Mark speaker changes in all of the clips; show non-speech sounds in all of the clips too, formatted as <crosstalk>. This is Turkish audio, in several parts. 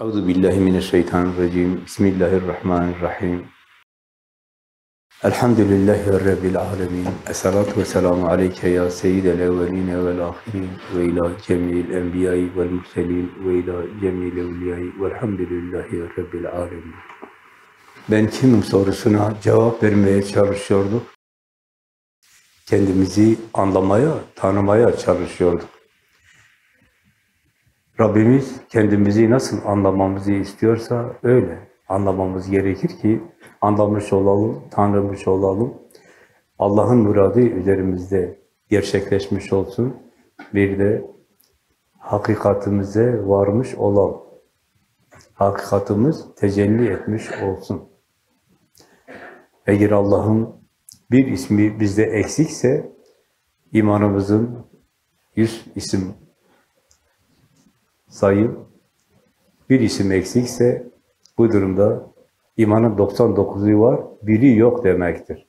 Speaker 1: Euzu billahi mineşşeytanirracim. Bismillahirrahmanirrahim. Elhamdülillahi Rabbil alemin. Esselatu ve selamu aleyke ya seyyidel evveline vel ahirin ve ila cemil enbiyayı vel murselin ve ila cemil evliyayı velhamdülillahi Rabbil alemin. Ben kimim sorusuna cevap vermeye çalışıyorduk. Kendimizi anlamaya, tanımaya çalışıyorduk. Rabbimiz kendimizi nasıl anlamamızı istiyorsa öyle anlamamız gerekir ki anlamış olalım, tanımış olalım. Allah'ın muradı üzerimizde gerçekleşmiş olsun. Bir de hakikatimize varmış olalım. Hakikatimiz tecelli etmiş olsun. Eğer Allah'ın bir ismi bizde eksikse imanımızın yüz isim sayı bir isim eksikse bu durumda imanın 99'u var, biri yok demektir.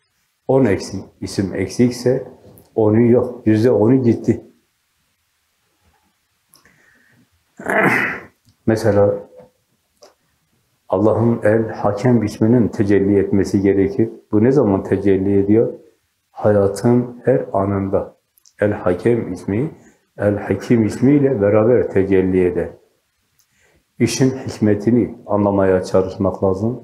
Speaker 1: 10 eksik, isim eksikse onu yok, yüzde onu gitti. <clears throat> Mesela Allah'ın el hakem isminin tecelli etmesi gerekir. Bu ne zaman tecelli ediyor? Hayatın her anında. El hakem ismi El-Hakim ismiyle beraber tecelli eder. İşin hikmetini anlamaya çalışmak lazım.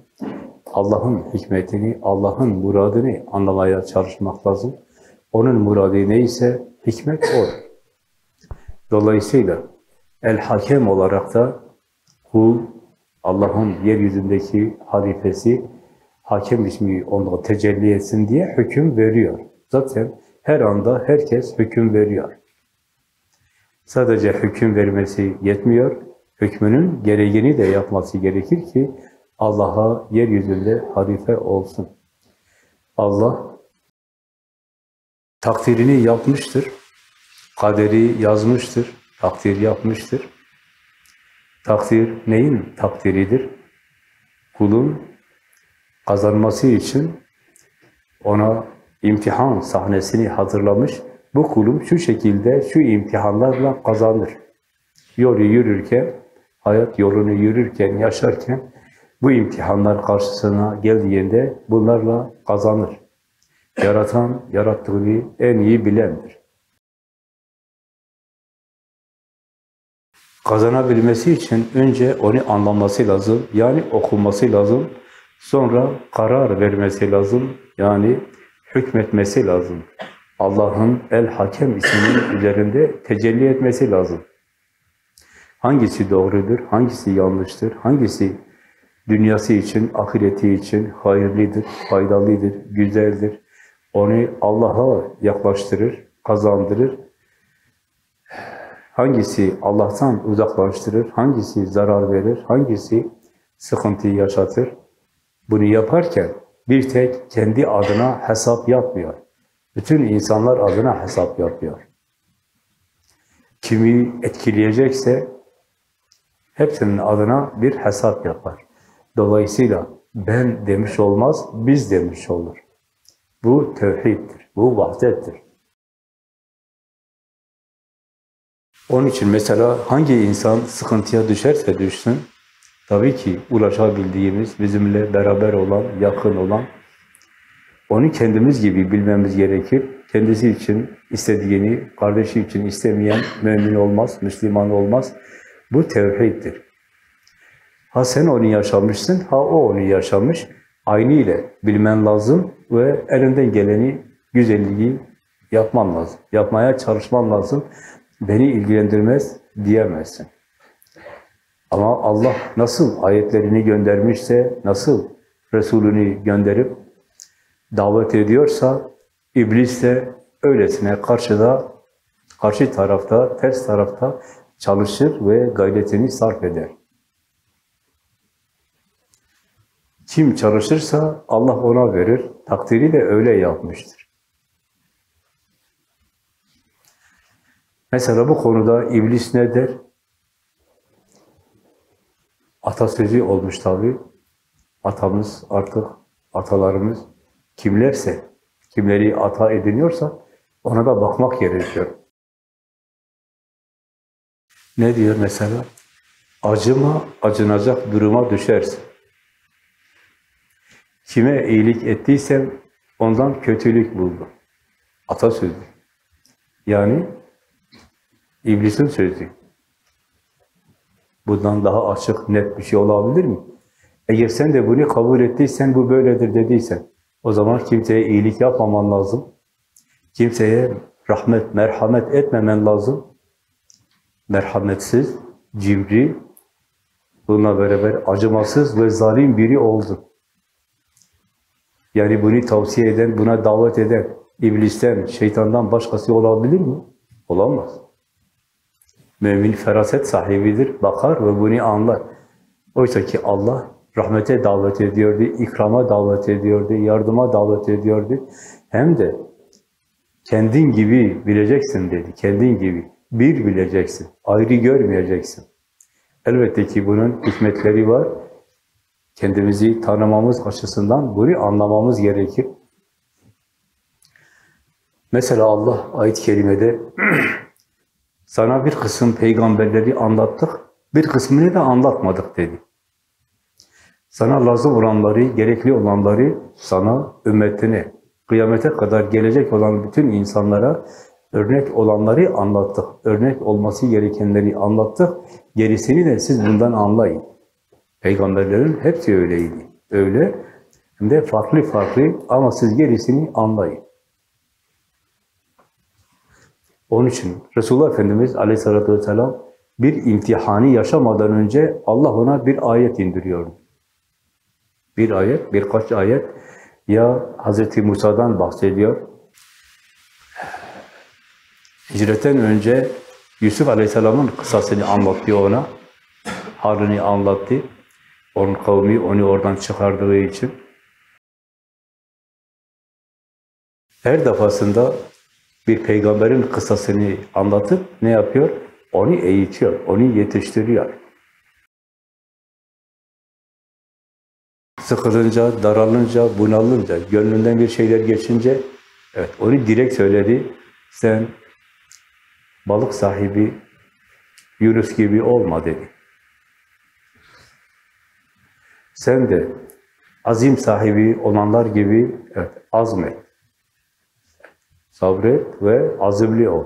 Speaker 1: Allah'ın hikmetini, Allah'ın muradını anlamaya çalışmak lazım. Onun muradı neyse hikmet o. Dolayısıyla El-Hakem olarak da kul, Allah'ın yeryüzündeki halifesi, hakem ismi onu tecelli etsin diye hüküm veriyor. Zaten her anda herkes hüküm veriyor. Sadece hüküm vermesi yetmiyor, hükmünün gereğini de yapması gerekir ki Allah'a yeryüzünde halife olsun. Allah takdirini yapmıştır, kaderi yazmıştır, takdir yapmıştır. Takdir neyin takdiridir? Kulun kazanması için ona imtihan sahnesini hazırlamış, bu kulum şu şekilde, şu imtihanlarla kazanır. Yolu yürürken, hayat yolunu yürürken, yaşarken bu imtihanlar karşısına geldiğinde bunlarla kazanır. Yaratan, yarattığını en iyi bilendir. Kazanabilmesi için önce onu anlaması lazım, yani okuması lazım. Sonra karar vermesi lazım, yani hükmetmesi lazım. Allah'ın El-Hakem isminin üzerinde tecelli etmesi lazım. Hangisi doğrudur, hangisi yanlıştır, hangisi dünyası için, ahireti için hayırlıdır, faydalıdır, güzeldir. Onu Allah'a yaklaştırır, kazandırır. Hangisi Allah'tan uzaklaştırır, hangisi zarar verir, hangisi sıkıntı yaşatır. Bunu yaparken bir tek kendi adına hesap yapmıyor. Bütün insanlar adına hesap yapıyor. Kimi etkileyecekse hepsinin adına bir hesap yapar. Dolayısıyla ben demiş olmaz, biz demiş olur. Bu tevhiddir, bu vahdettir. Onun için mesela hangi insan sıkıntıya düşerse düşsün, tabii ki ulaşabildiğimiz, bizimle beraber olan, yakın olan, onu kendimiz gibi bilmemiz gerekir. Kendisi için istediğini, kardeşi için istemeyen mümin olmaz, Müslüman olmaz. Bu tevhiddir. Ha sen onu yaşamışsın, ha o onu yaşamış. Aynı ile bilmen lazım ve elinden geleni, güzelliği yapman lazım. Yapmaya çalışman lazım. Beni ilgilendirmez diyemezsin. Ama Allah nasıl ayetlerini göndermişse, nasıl Resulünü gönderip davet ediyorsa, iblis de öylesine karşıda, karşı tarafta, ters tarafta çalışır ve gayretini sarf eder. Kim çalışırsa Allah ona verir. Takdiri de öyle yapmıştır. Mesela bu konuda iblis ne der? Atasözü olmuş tabi. Atamız artık, atalarımız kimlerse, kimleri ata ediniyorsa ona da bakmak gerekiyor. Ne diyor mesela? acıma, acınacak duruma düşersin. Kime iyilik ettiysen ondan kötülük buldum. Atasözü. Yani iblisin sözü. Bundan daha açık, net bir şey olabilir mi? Eğer sen de bunu kabul ettiysen, bu böyledir dediysen, o zaman kimseye iyilik yapmaman lazım. Kimseye rahmet, merhamet etmemen lazım. Merhametsiz, cimri, bununla beraber acımasız ve zalim biri oldun. Yani bunu tavsiye eden, buna davet eden, iblisten, şeytandan başkası olabilir mi? Olamaz. Mümin feraset sahibidir, bakar ve bunu anlar. Oysa ki Allah rahmete davet ediyordu, ikrama davet ediyordu, yardıma davet ediyordu. Hem de kendin gibi bileceksin dedi, kendin gibi. Bir bileceksin, ayrı görmeyeceksin. Elbette ki bunun hikmetleri var. Kendimizi tanımamız açısından bunu anlamamız gerekir. Mesela Allah ayet-i kerimede <clears throat> sana bir kısım peygamberleri anlattık, bir kısmını da anlatmadık dedi. Sana lazım olanları, gerekli olanları sana, ümmetine, kıyamete kadar gelecek olan bütün insanlara örnek olanları anlattık. Örnek olması gerekenleri anlattık. Gerisini de siz bundan anlayın. Peygamberlerin hepsi öyleydi. Öyle. Hem de farklı farklı ama siz gerisini anlayın. Onun için Resulullah Efendimiz aleyhissalatü vesselam bir imtihanı yaşamadan önce Allah ona bir ayet indiriyordu. Bir ayet, birkaç ayet ya Hazreti Musa'dan bahsediyor. Hicretten önce Yusuf Aleyhisselam'ın kısasını anlattı ona. Halini anlattı. Onun kavmi onu oradan çıkardığı için. Her defasında bir peygamberin kıssasını anlatıp ne yapıyor? Onu eğitiyor, onu yetiştiriyor. Sıkılınca, daralınca, bunalınca, gönlünden bir şeyler geçince, evet onu direkt söyledi. Sen balık sahibi Yunus gibi olma dedi. Sen de azim sahibi olanlar gibi evet, azmet. Sabret ve azimli ol.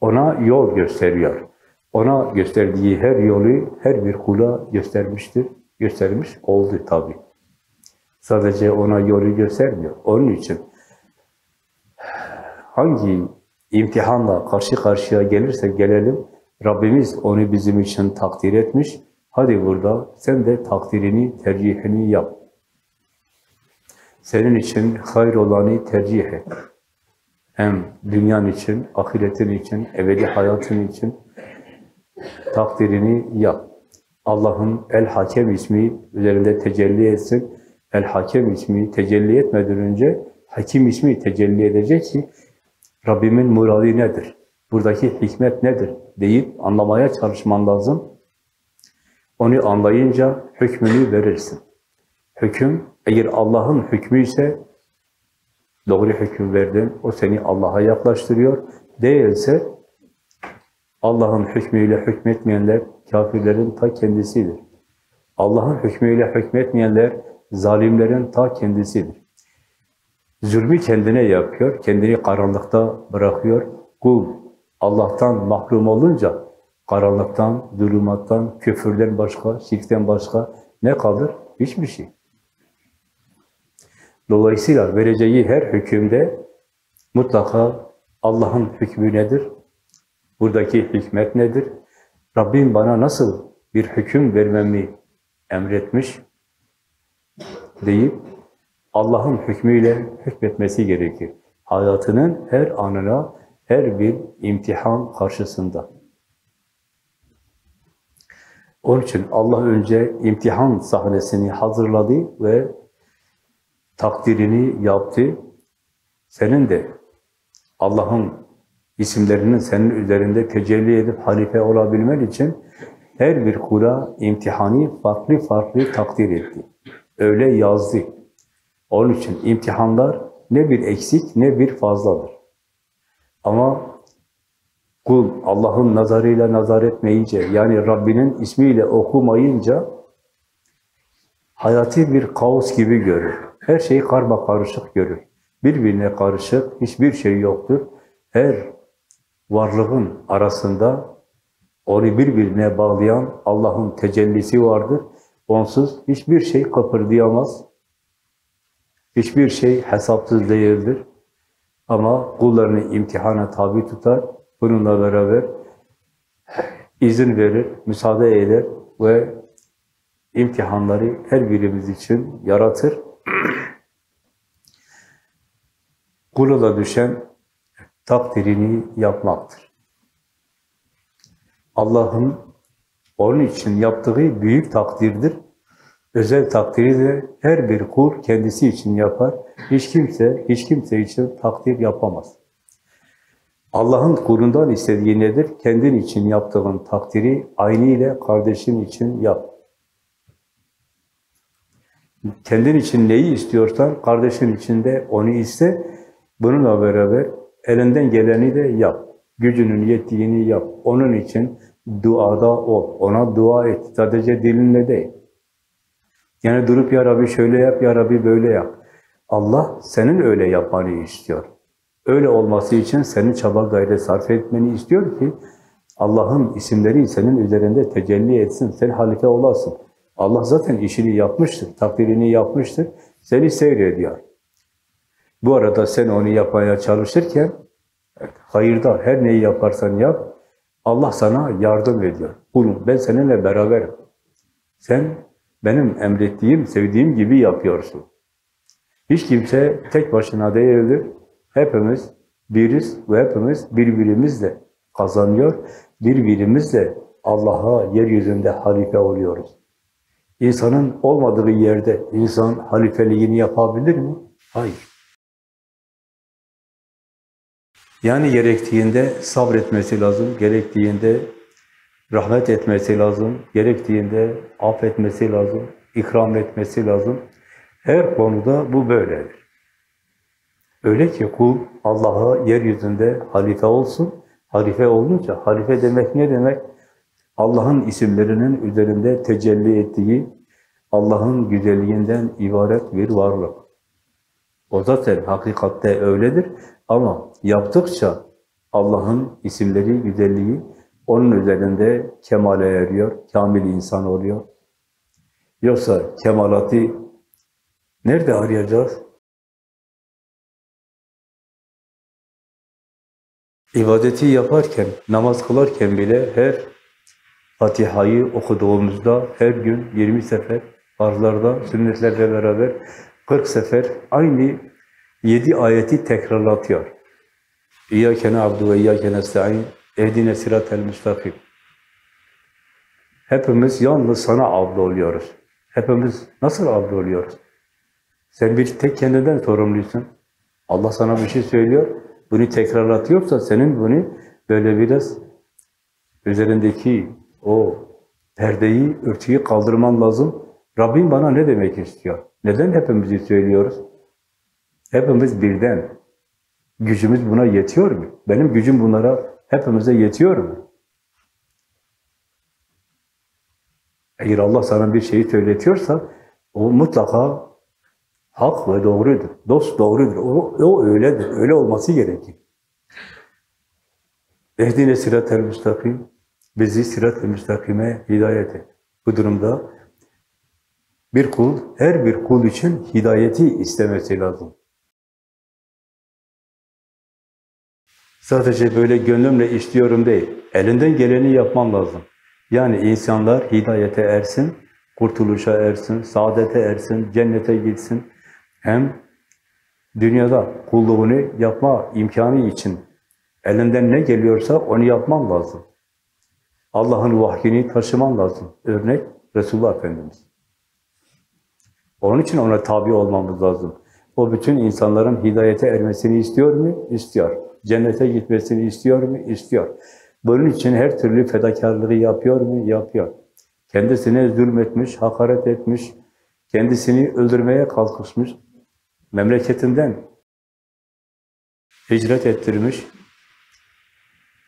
Speaker 1: Ona yol gösteriyor. Ona gösterdiği her yolu her bir kula göstermiştir. Göstermiş oldu tabi. Sadece ona yolu göstermiyor. Onun için hangi imtihanla karşı karşıya gelirse gelelim, Rabbimiz onu bizim için takdir etmiş. Hadi burada sen de takdirini, tercihini yap. Senin için hayır olanı tercih et. Hem dünyan için, ahiretin için, ebedi hayatın için takdirini yap. Allah'ın El Hakem ismi üzerinde tecelli etsin. El Hakem ismi tecelli etmeden önce Hakim ismi tecelli edecek ki Rabbimin muradı nedir? Buradaki hikmet nedir? deyip anlamaya çalışman lazım. Onu anlayınca hükmünü verirsin. Hüküm, eğer Allah'ın hükmü ise doğru hüküm verdin, o seni Allah'a yaklaştırıyor. Değilse Allah'ın hükmüyle hükmetmeyenler kafirlerin ta kendisidir. Allah'ın hükmüyle hükmetmeyenler zalimlerin ta kendisidir. Zulmü kendine yapıyor, kendini karanlıkta bırakıyor. Kul Allah'tan mahrum olunca karanlıktan, zulümattan, küfürden başka, şirkten başka ne kalır? Hiçbir şey. Dolayısıyla vereceği her hükümde mutlaka Allah'ın hükmü nedir? Buradaki hikmet nedir? Rabbim bana nasıl bir hüküm vermemi emretmiş deyip Allah'ın hükmüyle hükmetmesi gerekir. Hayatının her anına, her bir imtihan karşısında. Onun için Allah önce imtihan sahnesini hazırladı ve takdirini yaptı. Senin de Allah'ın isimlerinin senin üzerinde tecelli edip halife olabilmen için her bir kula imtihanı farklı farklı takdir etti. Öyle yazdı. Onun için imtihanlar ne bir eksik ne bir fazladır. Ama Kul Allah'ın nazarıyla nazar etmeyince, yani Rabbinin ismiyle okumayınca hayatı bir kaos gibi görür. Her şeyi karma karışık görür. Birbirine karışık, hiçbir şey yoktur. Her varlığın arasında onu birbirine bağlayan Allah'ın tecellisi vardır. Onsuz hiçbir şey kıpırdayamaz. Hiçbir şey hesapsız değildir. Ama kullarını imtihana tabi tutar. Bununla beraber izin verir, müsaade eder ve imtihanları her birimiz için yaratır. <clears throat> Kula da düşen takdirini yapmaktır. Allah'ın onun için yaptığı büyük takdirdir. Özel takdiri de her bir kul kendisi için yapar. Hiç kimse, hiç kimse için takdir yapamaz. Allah'ın kulundan istediği nedir? Kendin için yaptığın takdiri aynı ile kardeşin için yap. Kendin için neyi istiyorsan kardeşin için de onu iste. Bununla beraber elinden geleni de yap. Gücünün yettiğini yap. Onun için duada ol. Ona dua et. Sadece dilinle değil. Yani durup ya Rabbi şöyle yap, ya Rabbi böyle yap. Allah senin öyle yapmanı istiyor. Öyle olması için senin çaba gayret sarf etmeni istiyor ki Allah'ın isimleri senin üzerinde tecelli etsin, sen halife olasın. Allah zaten işini yapmıştır, takdirini yapmıştır, seni seyrediyor. Bu arada sen onu yapmaya çalışırken, hayırda her neyi yaparsan yap, Allah sana yardım ediyor. Kulum ben seninle beraberim. Sen benim emrettiğim, sevdiğim gibi yapıyorsun. Hiç kimse tek başına değildir. Hepimiz biriz ve hepimiz birbirimizle kazanıyor. Birbirimizle Allah'a yeryüzünde halife oluyoruz. İnsanın olmadığı yerde insan halifeliğini yapabilir mi? Hayır. Yani gerektiğinde sabretmesi lazım, gerektiğinde rahmet etmesi lazım, gerektiğinde affetmesi lazım, ikram etmesi lazım. Her konuda bu böyledir. Öyle ki kul Allah'a yeryüzünde halife olsun. Halife olunca, halife demek ne demek? Allah'ın isimlerinin üzerinde tecelli ettiği, Allah'ın güzelliğinden ibaret bir varlık. O zaten hakikatte öyledir ama yaptıkça Allah'ın isimleri, güzelliği onun üzerinde kemale eriyor, kamil insan oluyor. Yoksa kemalatı nerede arayacağız? İbadeti yaparken, namaz kılarken bile her Fatiha'yı okuduğumuzda her gün 20 sefer, farzlarda, sünnetlerle beraber 40 sefer aynı 7 ayeti tekrarlatıyor. İyyâke na'abdu ve iyyâke nesta'in ehdine siratel müstakim. Hepimiz yalnız sana abd oluyoruz. Hepimiz nasıl abd oluyoruz? Sen bir tek kendinden sorumlusun. Allah sana bir şey söylüyor, bunu tekrarlatıyorsa senin bunu böyle biraz üzerindeki o perdeyi, örtüyü kaldırman lazım. Rabbim bana ne demek istiyor? Neden hepimizi söylüyoruz? Hepimiz birden. Gücümüz buna yetiyor mu? Benim gücüm bunlara hepimize yetiyor mu? Eğer Allah sana bir şeyi söyletiyorsa o mutlaka hak ve doğrudur. Dost doğrudur. O, o öyledir. Öyle olması gerekir. Ehdine sirat-el müstakim. Bizi sirat-el müstakime hidayet et. Bu durumda bir kul, her bir kul için hidayeti istemesi lazım. Sadece böyle gönlümle istiyorum değil, elinden geleni yapman lazım. Yani insanlar hidayete ersin, kurtuluşa ersin, saadete ersin, cennete gitsin. Hem dünyada kulluğunu yapma imkanı için elinden ne geliyorsa onu yapman lazım. Allah'ın vahyini taşıman lazım. Örnek Resulullah Efendimiz. Onun için ona tabi olmamız lazım. O bütün insanların hidayete ermesini istiyor mu? İstiyor. Cennete gitmesini istiyor mu? İstiyor. Bunun için her türlü fedakarlığı yapıyor mu? Yapıyor. Kendisine zulmetmiş, hakaret etmiş, kendisini öldürmeye kalkışmış, memleketinden hicret ettirmiş,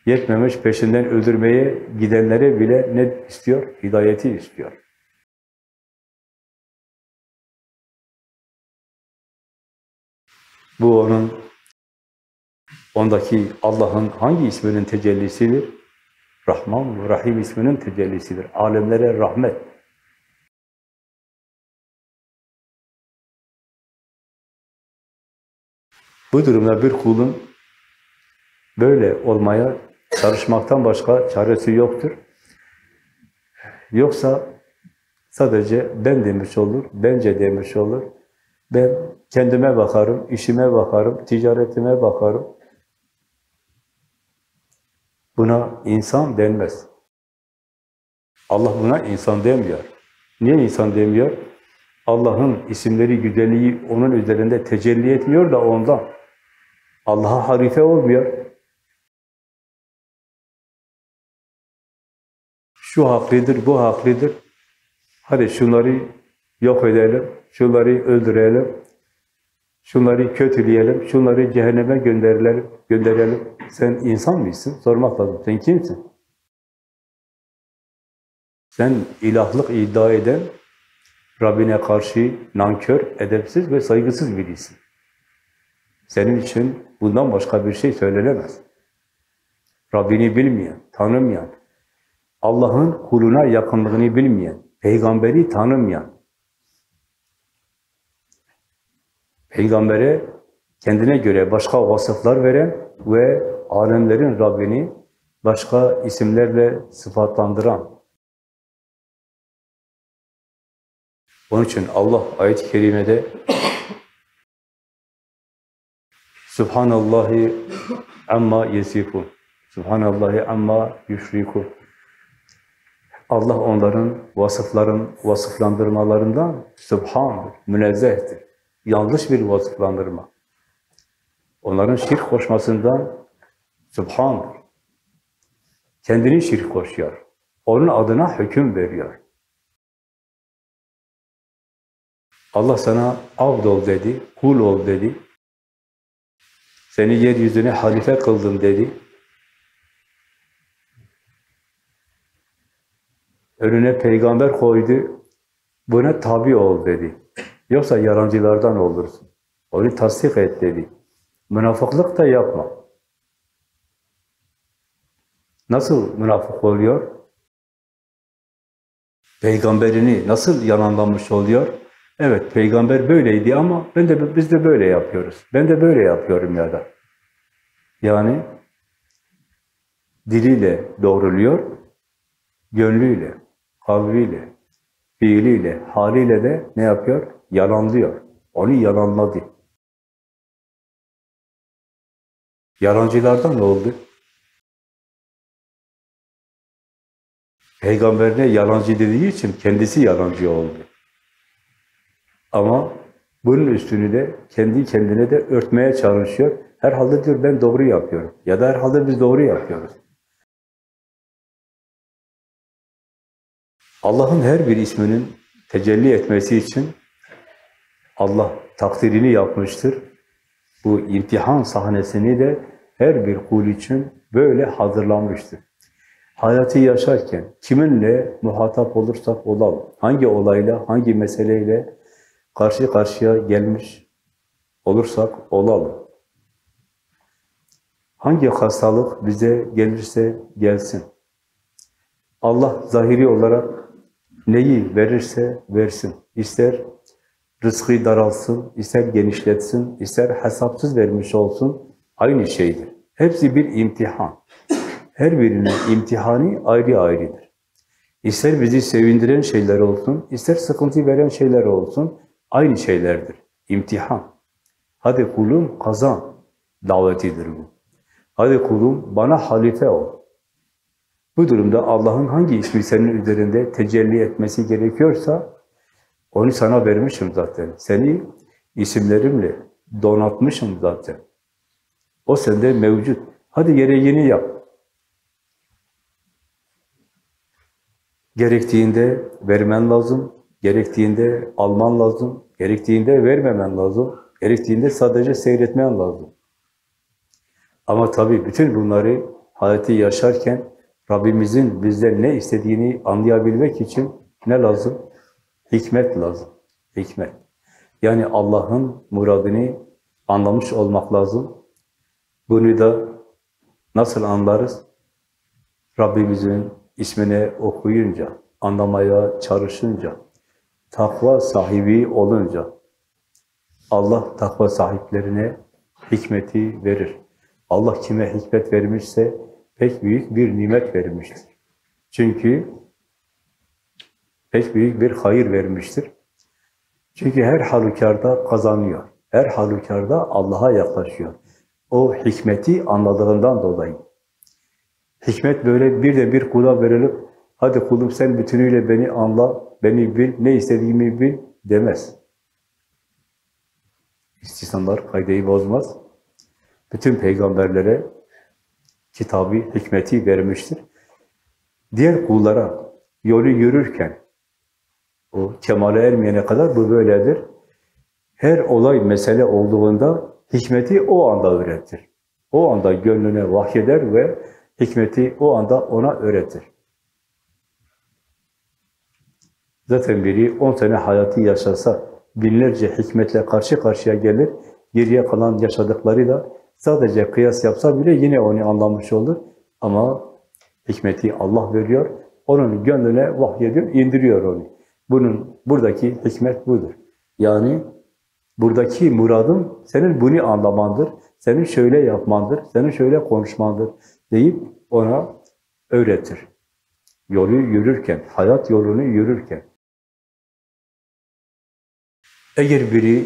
Speaker 1: Yetmemiş peşinden öldürmeye gidenlere bile ne istiyor? Hidayeti istiyor. Bu onun ondaki Allah'ın hangi isminin tecellisidir? Rahman ve Rahim isminin tecellisidir. Alemlere rahmet. Bu durumda bir kulun böyle olmaya çalışmaktan başka çaresi yoktur. Yoksa sadece ben demiş olur, bence demiş olur. Ben kendime bakarım, işime bakarım, ticaretime bakarım. Buna insan denmez. Allah buna insan demiyor. Niye insan demiyor? Allah'ın isimleri, güzelliği onun üzerinde tecelli etmiyor da ondan. Allah'a harife olmuyor. Şu haklidir, bu haklidir. Hadi şunları yok edelim, şunları öldürelim, şunları kötüleyelim, şunları cehenneme gönderelim, gönderelim. Sen insan mısın? Sormak lazım. Sen kimsin? Sen ilahlık iddia eden, Rabbine karşı nankör, edepsiz ve saygısız birisin. Senin için bundan başka bir şey söylenemez. Rabbini bilmeyen, tanımayan, Allah'ın kuluna yakınlığını bilmeyen, peygamberi tanımayan, peygambere kendine göre başka vasıflar veren ve alemlerin Rabbini başka isimlerle sıfatlandıran. Onun için Allah ayet-i kerimede <clears throat> Subhanallahi amma yesifun. Subhanallahi amma yüşrikun. Allah onların vasıfların vasıflandırmalarından Subhan'dır, münezzehtir. Yanlış bir vasıflandırma. Onların şirk koşmasından Subhan'dır. Kendini şirk koşuyor. Onun adına hüküm veriyor. Allah sana abd ol dedi, kul ol dedi. Seni yeryüzüne halife kıldım dedi. Önüne peygamber koydu, buna tabi ol dedi. Yoksa yalancılardan olursun. Onu tasdik et dedi. Münafıklık da yapma. Nasıl münafık oluyor? Peygamberini nasıl yalanlamış oluyor? Evet, peygamber böyleydi ama ben de biz de böyle yapıyoruz. Ben de böyle yapıyorum ya da. Yani diliyle doğruluyor, gönlüyle, kalbiyle, fiiliyle, haliyle de ne yapıyor? Yalanlıyor. Onu yalanladı. Yalancılardan ne oldu? Peygamberine yalancı dediği için kendisi yalancı oldu. Ama bunun üstünü de kendi kendine de örtmeye çalışıyor. Herhalde diyor ben doğru yapıyorum. Ya da herhalde biz doğru yapıyoruz. Allah'ın her bir isminin tecelli etmesi için Allah takdirini yapmıştır. Bu imtihan sahnesini de her bir kul için böyle hazırlanmıştır. Hayatı yaşarken kiminle muhatap olursak olalım, hangi olayla, hangi meseleyle karşı karşıya gelmiş olursak olalım. Hangi hastalık bize gelirse gelsin. Allah zahiri olarak neyi verirse versin. İster rızkı daralsın, ister genişletsin, ister hesapsız vermiş olsun. Aynı şeydir. Hepsi bir imtihan. Her birinin imtihanı ayrı ayrıdır. İster bizi sevindiren şeyler olsun, ister sıkıntı veren şeyler olsun, aynı şeylerdir. İmtihan. Hadi kulum kazan davetidir bu. Hadi kulum bana halife ol. Bu durumda Allah'ın hangi ismi senin üzerinde tecelli etmesi gerekiyorsa onu sana vermişim zaten. Seni isimlerimle donatmışım zaten. O sende mevcut. Hadi gereğini yap. Gerektiğinde vermen lazım, gerektiğinde alman lazım, gerektiğinde vermemen lazım, gerektiğinde sadece seyretmen lazım. Ama tabii bütün bunları hayatı yaşarken Rabbimizin bizden ne istediğini anlayabilmek için ne lazım? Hikmet lazım. Hikmet. Yani Allah'ın muradını anlamış olmak lazım. Bunu da nasıl anlarız? Rabbimizin ismini okuyunca, anlamaya çalışınca, takva sahibi olunca, Allah takva sahiplerine hikmeti verir. Allah kime hikmet vermişse pek büyük bir nimet vermiştir. Çünkü pek büyük bir hayır vermiştir. Çünkü her halükarda kazanıyor. Her halükarda Allah'a yaklaşıyor. O hikmeti anladığından dolayı. Hikmet böyle bir de bir kula verilip, hadi kulum sen bütünüyle beni anla, beni bil, ne istediğimi bil demez. İstisanlar kaydeyi bozmaz. Bütün peygamberlere kitabı, hikmeti vermiştir. Diğer kullara yolu yürürken, o kemale ermeyene kadar bu böyledir. Her olay mesele olduğunda hikmeti o anda öğretir. O anda gönlüne vahyeder ve hikmeti o anda ona öğretir. Zaten biri 10 sene hayatı yaşasa, binlerce hikmetle karşı karşıya gelir, geriye kalan yaşadıklarıyla sadece kıyas yapsa bile yine onu anlamış olur. Ama hikmeti Allah veriyor, onun gönlüne vahyediyor, indiriyor onu. Bunun, buradaki hikmet budur. Yani buradaki muradın senin bunu anlamandır, senin şöyle yapmandır, senin şöyle konuşmandır deyip ona öğretir. Yolu yürürken, hayat yolunu yürürken. Eğer biri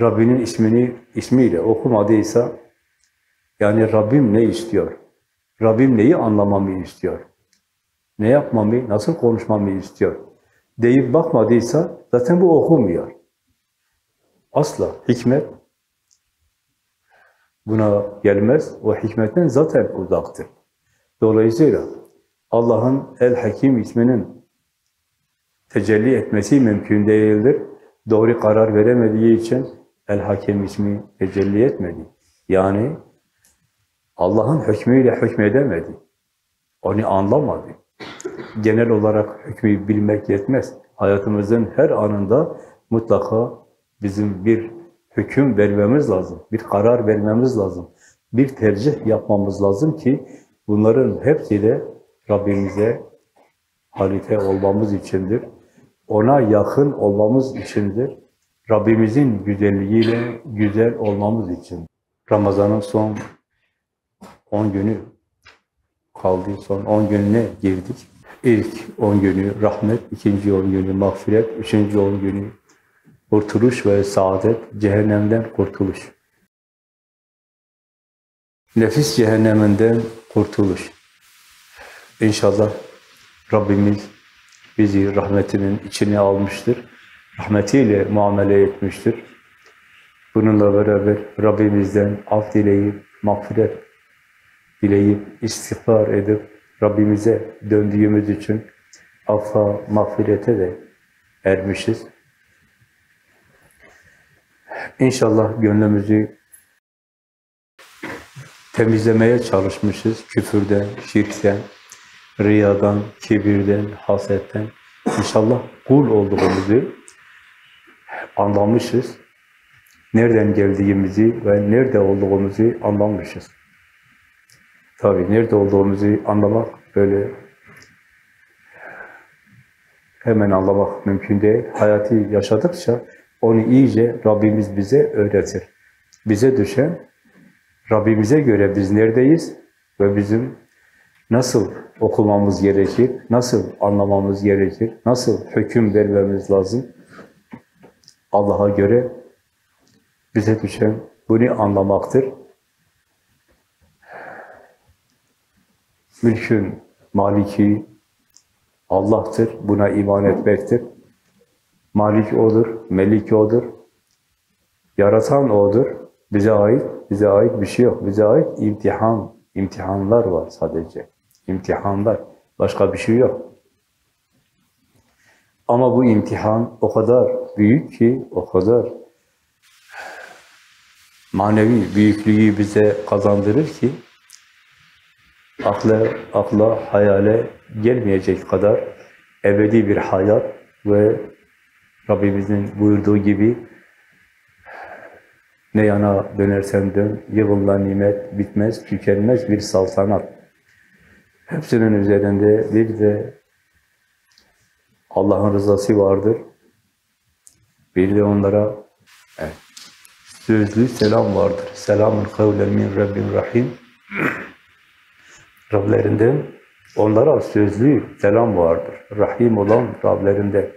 Speaker 1: Rabbinin ismini ismiyle okumadıysa, yani Rabbim ne istiyor? Rabbim neyi anlamamı istiyor? Ne yapmamı, nasıl konuşmamı istiyor? Deyip bakmadıysa zaten bu okumuyor. Asla hikmet buna gelmez. O hikmetten zaten uzaktır. Dolayısıyla Allah'ın El-Hakim isminin tecelli etmesi mümkün değildir. Doğru karar veremediği için El-Hakim ismi tecelli etmedi. Yani Allah'ın hükmüyle hükmedemedi. Onu anlamadı. Genel olarak hükmü bilmek yetmez. Hayatımızın her anında mutlaka bizim bir hüküm vermemiz lazım, bir karar vermemiz lazım, bir tercih yapmamız lazım ki bunların hepsi de Rabbimize halife olmamız içindir. Ona yakın olmamız içindir. Rabbimizin güzelliğiyle güzel olmamız için. Ramazan'ın son 10 günü kaldı, son 10 gününe girdik. İlk 10 günü rahmet, ikinci 10 günü mağfiret, üçüncü 10 günü kurtuluş ve saadet, cehennemden kurtuluş. Nefis cehenneminden kurtuluş. İnşallah Rabbimiz bizi rahmetinin içine almıştır. Rahmetiyle muamele etmiştir. Bununla beraber Rabbimizden af dileyip, mağfiret dileyip, istiğfar edip, Rabbimize döndüğümüz için affa, mağfirete de ermişiz. İnşallah gönlümüzü temizlemeye çalışmışız. Küfürden, şirkten, riyadan, kibirden, hasetten. İnşallah kul olduğumuzu anlamışız. Nereden geldiğimizi ve nerede olduğumuzu anlamışız. Tabii nerede olduğumuzu anlamak böyle hemen anlamak mümkün değil. Hayatı yaşadıkça onu iyice Rabbimiz bize öğretir. Bize düşen Rabbimize göre biz neredeyiz ve bizim nasıl okumamız gerekir, nasıl anlamamız gerekir, nasıl hüküm vermemiz lazım. Allah'a göre bize düşen bunu anlamaktır. Mülkün maliki Allah'tır, buna iman etmektir. Malik O'dur, Melik O'dur, yaratan O'dur. Bize ait, bize ait bir şey yok. Bize ait imtihan, imtihanlar var sadece. İmtihanlar, başka bir şey yok. Ama bu imtihan o kadar büyük ki, o kadar manevi büyüklüğü bize kazandırır ki akla, akla, hayale gelmeyecek kadar ebedi bir hayat ve Rabbimizin buyurduğu gibi ne yana dönersen dön, yığılla nimet bitmez, tükenmez bir saltanat. Hepsinin üzerinde bir de Allah'ın rızası vardır. Bir de onlara evet, sözlü selam vardır. Selamun kavlen min Rabbin Rahim. Rablerinden onlara sözlü selam vardır. Rahim olan Rablerinden.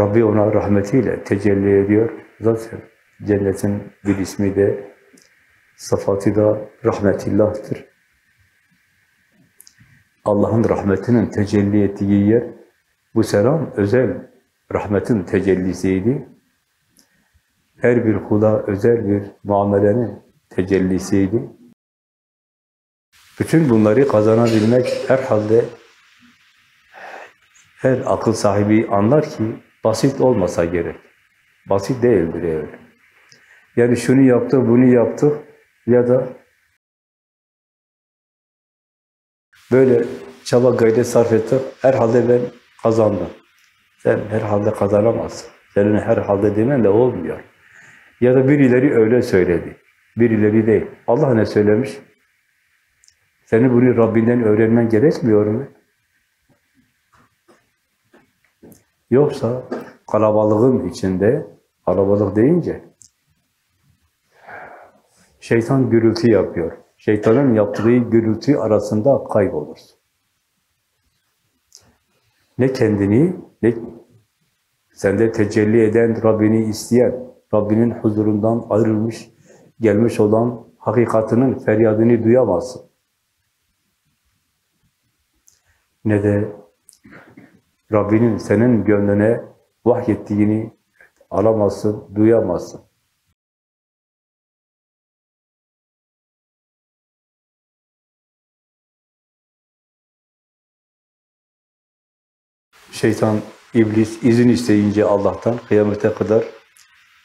Speaker 1: Rabbi ona rahmetiyle tecelli ediyor. Zaten cennetin bir ismi de sıfatı da rahmetillah'tır. Allah'ın rahmetinin tecelli ettiği yer bu selam özel rahmetin tecellisiydi. Her bir kula özel bir muamelenin tecellisiydi. Bütün bunları kazanabilmek herhalde her akıl sahibi anlar ki basit olmasa gerek. Basit değildir öyle. Yani şunu yaptık, bunu yaptık ya da böyle çaba gayret sarf ettik, herhalde ben kazandım. Sen herhalde kazanamazsın. Senin herhalde demen de olmuyor. Ya da birileri öyle söyledi. Birileri değil. Allah ne söylemiş? Seni bunu Rabbinden öğrenmen gerekmiyor mu? Yoksa kalabalığın içinde, kalabalık deyince şeytan gürültü yapıyor. Şeytanın yaptığı gürültü arasında kaybolursun. Ne kendini, ne sende tecelli eden, Rabbini isteyen, Rabbinin huzurundan ayrılmış, gelmiş olan hakikatinin feryadını duyamazsın. Ne de Rabbinin senin gönlüne vahyettiğini alamazsın, duyamazsın. Şeytan, iblis izin isteyince Allah'tan kıyamete kadar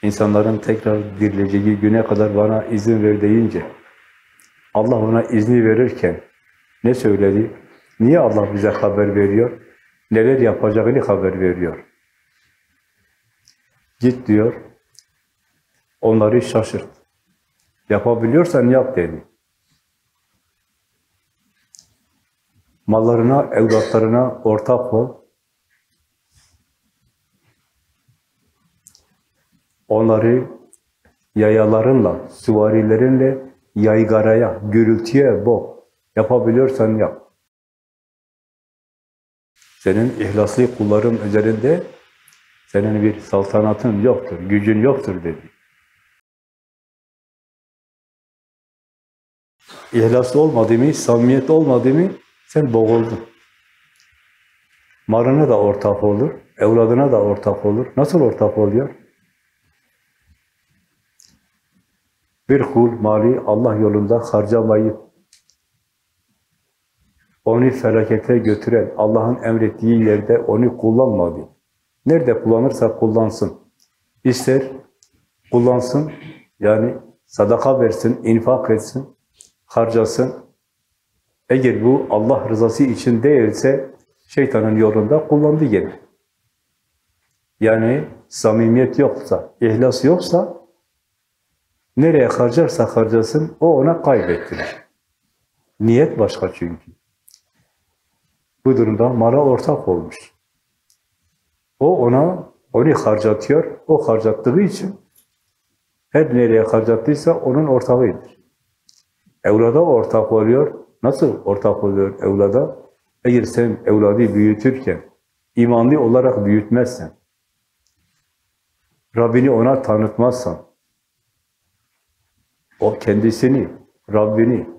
Speaker 1: insanların tekrar dirileceği güne kadar bana izin ver deyince Allah ona izni verirken ne söyledi? Niye Allah bize haber veriyor? Neler yapacağını haber veriyor. Git diyor, onları şaşırt. Yapabiliyorsan yap dedi. Mallarına, evlatlarına ortak ol. Onları yayalarınla, süvarilerinle yaygaraya, gürültüye boğ. Yapabiliyorsan yap. Senin ihlaslı kulların üzerinde senin bir saltanatın yoktur, gücün yoktur dedi. İhlaslı olmadı mı, samimiyet olmadı mı sen boğuldun. Marına da ortak olur, evladına da ortak olur. Nasıl ortak oluyor? Bir kul mali Allah yolunda harcamayı, onu felakete götüren, Allah'ın emrettiği yerde onu kullanmadı. Nerede kullanırsa kullansın. İster kullansın, yani sadaka versin, infak etsin, harcasın. Eğer bu Allah rızası için değilse şeytanın yolunda kullandı gene. Yani samimiyet yoksa, ihlas yoksa nereye harcarsa harcasın o ona kaybettirir. Niyet başka çünkü. Bu durumda mala ortak olmuş. O ona, onu harcatıyor. O harcattığı için her nereye harcattıysa onun ortağıdır. Evlada ortak oluyor. Nasıl ortak oluyor evlada? Eğer sen evladı büyütürken imanlı olarak büyütmezsen, Rabbini ona tanıtmazsan, o kendisini, Rabbini,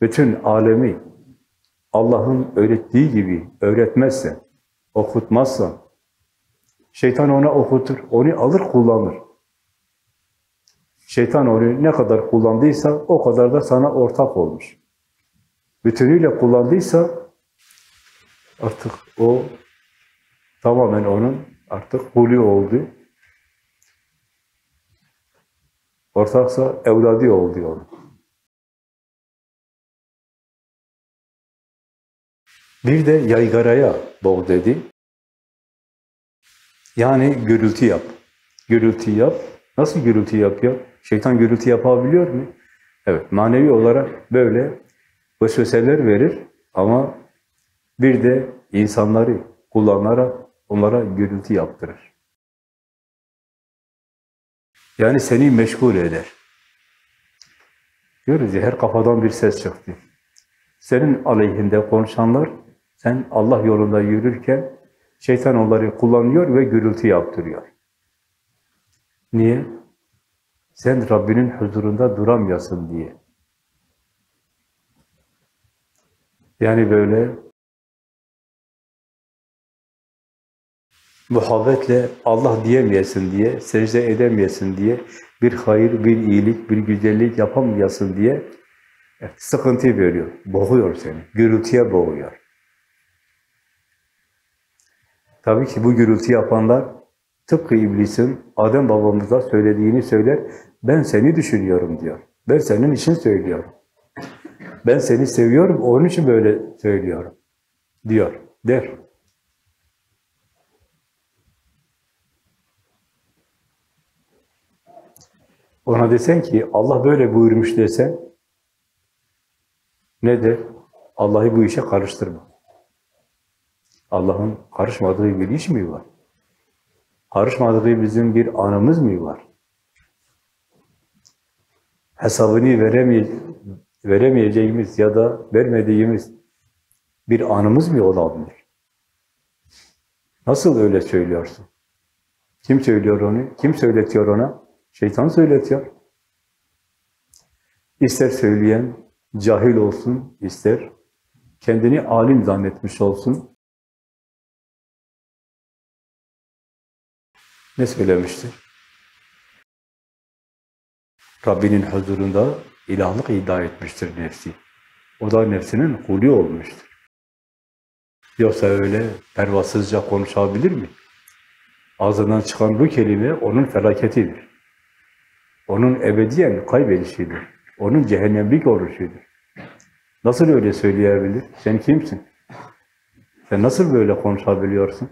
Speaker 1: bütün alemi Allah'ın öğrettiği gibi öğretmezsen, okutmazsan, şeytan ona okutur, onu alır kullanır. Şeytan onu ne kadar kullandıysa o kadar da sana ortak olmuş. Bütünüyle kullandıysa artık o tamamen onun artık huli oldu. Ortaksa evladı ol diyor. Bir de yaygaraya boğ dedi. Yani gürültü yap. Gürültü yap. Nasıl gürültü yapıyor? Şeytan gürültü yapabiliyor mu? Evet, manevi olarak böyle vesveseler verir ama bir de insanları kullanarak onlara gürültü yaptırır. Yani seni meşgul eder. Diyoruz ya her kafadan bir ses çıktı. Senin aleyhinde konuşanlar, sen Allah yolunda yürürken şeytan onları kullanıyor ve gürültü yaptırıyor. Niye? Sen Rabbinin huzurunda duramıyorsun diye. Yani böyle muhabbetle Allah diyemeyesin diye, secde edemeyesin diye, bir hayır, bir iyilik, bir güzellik yapamayasın diye sıkıntı veriyor, boğuyor seni, gürültüye boğuyor. Tabii ki bu gürültü yapanlar tıpkı iblisin Adem babamıza söylediğini söyler, ben seni düşünüyorum diyor. Ben senin için söylüyorum. Ben seni seviyorum, onun için böyle söylüyorum diyor, der. Ona desen ki Allah böyle buyurmuş desen ne der? Allah'ı bu işe karıştırma. Allah'ın karışmadığı bir iş mi var? Karışmadığı bizim bir anımız mı var? Hesabını veremeye veremeyeceğimiz ya da vermediğimiz bir anımız mı olabilir? Nasıl öyle söylüyorsun? Kim söylüyor onu? Kim söyletiyor ona? Şeytan söyletiyor. İster söyleyen cahil olsun, ister kendini alim zannetmiş olsun. Ne söylemiştir? Rabbinin huzurunda ilahlık iddia etmiştir nefsi. O da nefsinin kulü olmuştur. Yoksa öyle pervasızca konuşabilir mi? Ağzından çıkan bu kelime onun felaketidir. Onun ebediyen kaybedişidir. Onun cehennemlik oluşudur. Nasıl öyle söyleyebilir? Sen kimsin? Sen nasıl böyle konuşabiliyorsun?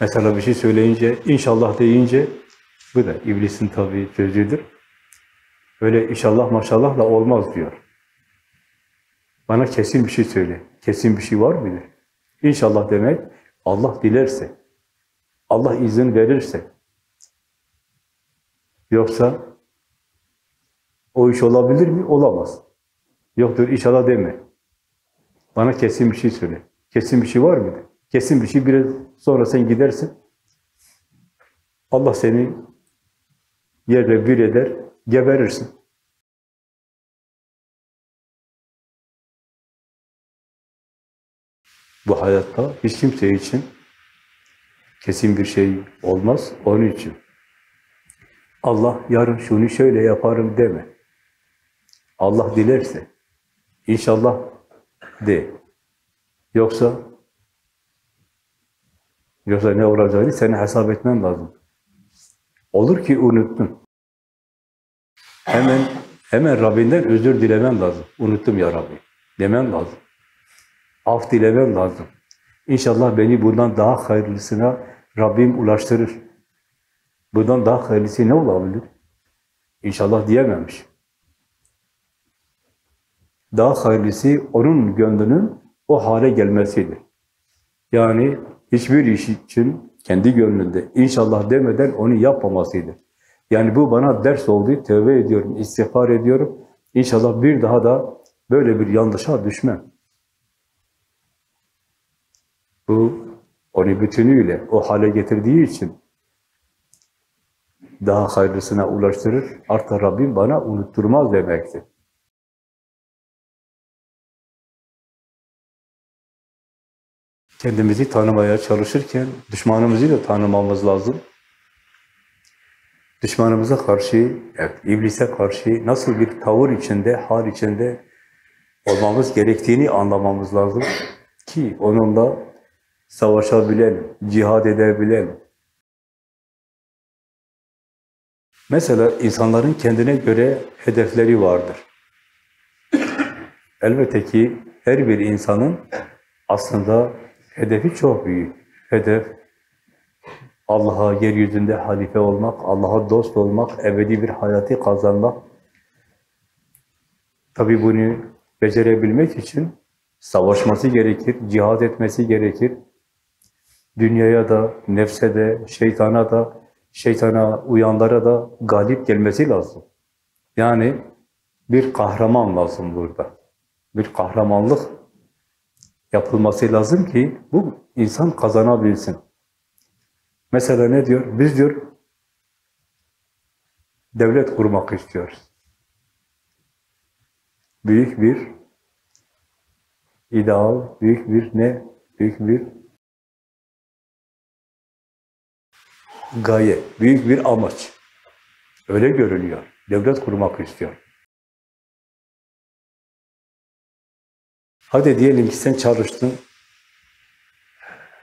Speaker 1: Mesela bir şey söyleyince, inşallah deyince, bu da iblisin tabii sözüdür. Öyle inşallah maşallah da olmaz diyor. Bana kesin bir şey söyle. Kesin bir şey var mıdır? İnşallah demek, Allah dilerse, Allah izin verirse, yoksa o iş olabilir mi? Olamaz. Yoktur inşallah deme. Bana kesin bir şey söyle. Kesin bir şey var mıdır? Kesin bir şey, biraz sonra sen gidersin. Allah seni yerle bir eder, geberirsin. Bu hayatta hiç kimse için kesin bir şey olmaz. Onun için Allah yarın şunu şöyle yaparım deme. Allah dilerse inşallah de. Yoksa yoksa ne olacağını seni hesap etmen lazım. Olur ki unuttun. Hemen hemen Rabbinden özür dilemen lazım. Unuttum ya Rabbi. Demen lazım. Af dilemen lazım. İnşallah beni bundan daha hayırlısına Rabbim ulaştırır. Bundan daha hayırlısı ne olabilir? İnşallah diyememiş. Daha hayırlısı onun gönlünün o hale gelmesidir. Yani hiçbir iş için kendi gönlünde inşallah demeden onu yapmamasıdır. Yani bu bana ders oldu, tövbe ediyorum, istiğfar ediyorum. İnşallah bir daha da böyle bir yanlışa düşmem. Bu onu bütünüyle o hale getirdiği için daha hayırlısına ulaştırır. Artık Rabbim bana unutturmaz demektir. Kendimizi tanımaya çalışırken düşmanımızı da tanımamız lazım. Düşmanımıza karşı, evet, iblise karşı nasıl bir tavır içinde, hal içinde olmamız gerektiğini anlamamız lazım ki onunla savaşabilelim, cihad edebilelim. Mesela insanların kendine göre hedefleri vardır. Elbette ki her bir insanın aslında hedefi çok büyük. Hedef Allah'a yeryüzünde halife olmak, Allah'a dost olmak, ebedi bir hayatı kazanmak. Tabi bunu becerebilmek için savaşması gerekir, cihad etmesi gerekir. Dünyaya da, nefse de, şeytana da, şeytana uyanlara da galip gelmesi lazım. Yani bir kahraman lazım burada. Bir kahramanlık yapılması lazım ki bu insan kazanabilsin. Mesela ne diyor? Biz diyor devlet kurmak istiyoruz. Büyük bir ideal, büyük bir ne? Büyük bir gaye, büyük bir amaç. Öyle görünüyor. Devlet kurmak istiyor. Hadi diyelim ki sen çalıştın,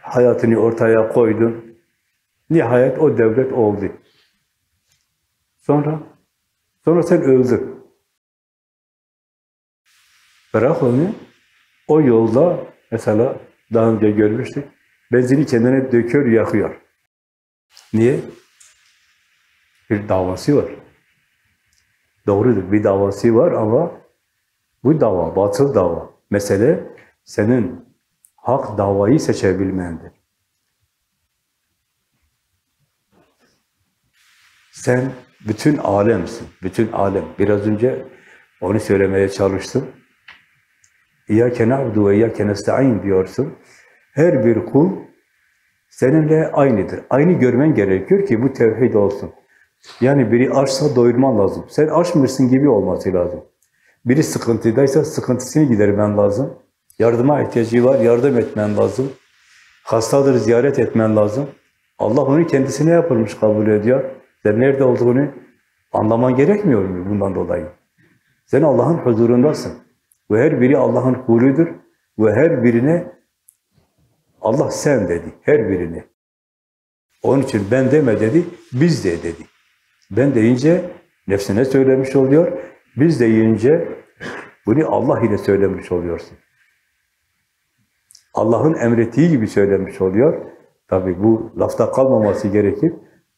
Speaker 1: hayatını ortaya koydun, nihayet o devlet oldu. Sonra, sonra sen öldün. Bırak onu, o yolda mesela daha önce görmüştük, benzini kendine döküyor, yakıyor. Niye? Bir davası var. Doğrudur, bir davası var ama bu dava, batıl dava. Mesele senin hak davayı seçebilmendir. Sen bütün alemsin, bütün alem. Biraz önce onu söylemeye çalıştım. İyyâke na'budu ve iyyâke nesta'in diyorsun. Her bir kul seninle aynıdır. Aynı görmen gerekiyor ki bu tevhid olsun. Yani biri açsa doyurman lazım. Sen açmışsın gibi olması lazım. Biri sıkıntıdaysa sıkıntısını gidermen lazım. Yardıma ihtiyacı var, yardım etmen lazım. Hastadır, ziyaret etmen lazım. Allah onu kendisine yapılmış kabul ediyor. Sen nerede olduğunu anlaman gerekmiyor mu bundan dolayı? Sen Allah'ın huzurundasın. Ve her biri Allah'ın kuludur. Ve her birine Allah sen dedi, her birine. Onun için ben deme dedi, biz de dedi. Ben deyince nefsine söylemiş oluyor, biz deyince bunu Allah ile söylemiş oluyorsun. Allah'ın emrettiği gibi söylemiş oluyor. Tabi bu lafta kalmaması gerekir.